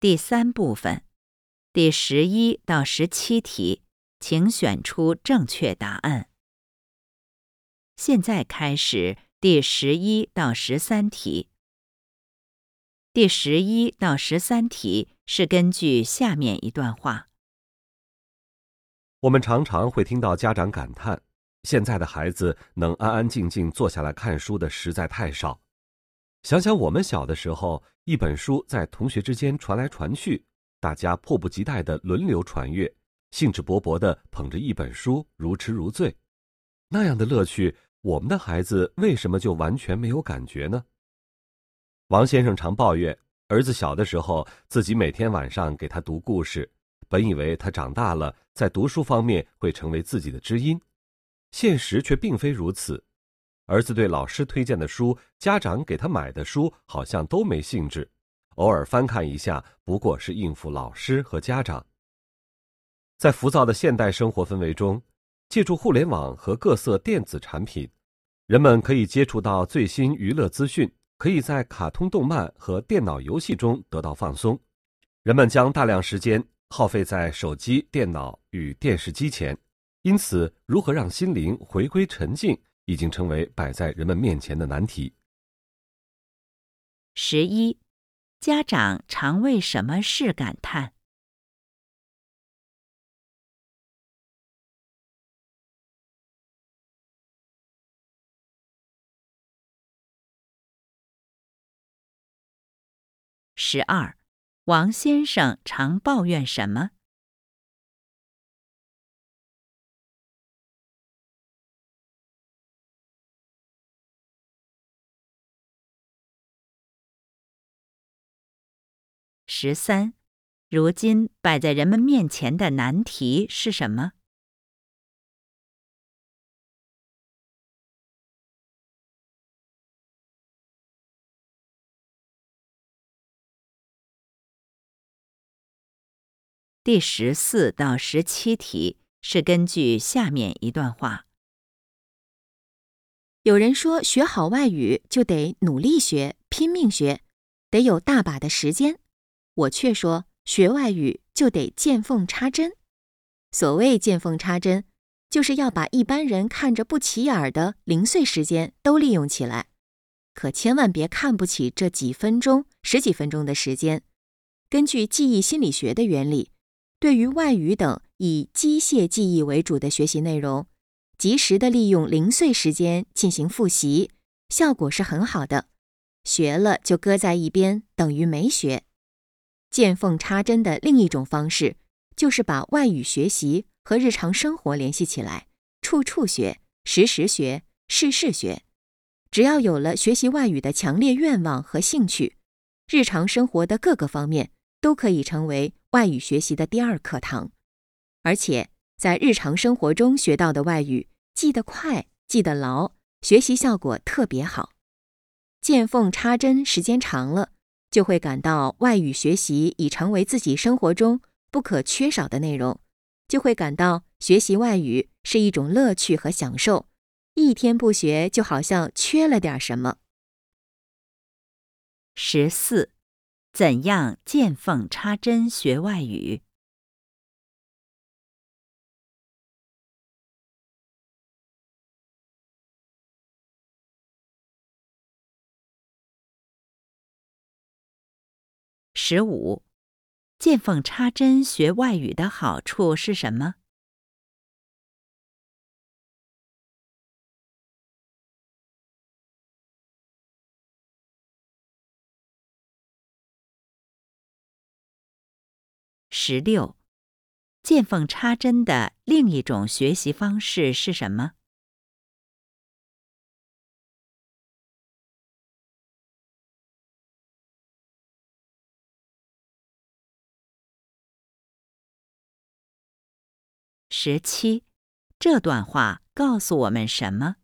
第三部分，第十一到十七题，请选出正确答案。现在开始第十一到十三题。第十一到十三题是根据下面一段话。我们常常会听到家长感叹：现在的孩子能安安静静坐下来看书的实在太少。想想我们小的时候，一本书在同学之间传来传去，大家迫不及待的轮流传阅，兴致勃勃的捧着一本书如痴如醉，那样的乐趣，我们的孩子为什么就完全没有感觉呢？王先生常抱怨，儿子小的时候自己每天晚上给他读故事。本以为他长大了，在读书方面会成为自己的知音，现实却并非如此。儿子对老师推荐的书、家长给他买的书，好像都没兴致，偶尔翻看一下，不过是应付老师和家长。在浮躁的现代生活氛围中，借助互联网和各色电子产品，人们可以接触到最新娱乐资讯，可以在卡通动漫和电脑游戏中得到放松。人们将大量时间。耗费在手机、电脑与电视机前，因此，如何让心灵回归沉静，已经成为摆在人们面前的难题。十一，家长常为什么事感叹？十二。王先生常抱怨什么？十三，如今摆在人们面前的难题是什么？第十四到十七题是根据下面一段话。有人说，学好外语就得努力学、拼命学，得有大把的时间。我却说，学外语就得见缝插针。所谓见缝插针，就是要把一般人看着不起眼的零碎时间都利用起来。可千万别看不起这几分钟、十几分钟的时间。根据记忆心理学的原理。对于外语等以机械记忆为主的学习内容，及时的利用零碎时间进行复习，效果是很好的。学了就搁在一边，等于没学。见缝插针的另一种方式，就是把外语学习和日常生活联系起来，处处学，时时学，事事学。只要有了学习外语的强烈愿望和兴趣，日常生活的各个方面都可以成为。外语学习的第二课堂，而且在日常生活中学到的外语，记得快，记得牢，学习效果特别好。见缝插针时间长了，就会感到外语学习已成为自己生活中不可缺少的内容，就会感到学习外语是一种乐趣和享受，一天不学就好像缺了点什么。十四。怎样见缝插针学外语？十五，见缝插针学外语的好处是什么？十六，见缝插针的另一种学习方式是什么？十七，这段话告诉我们什么？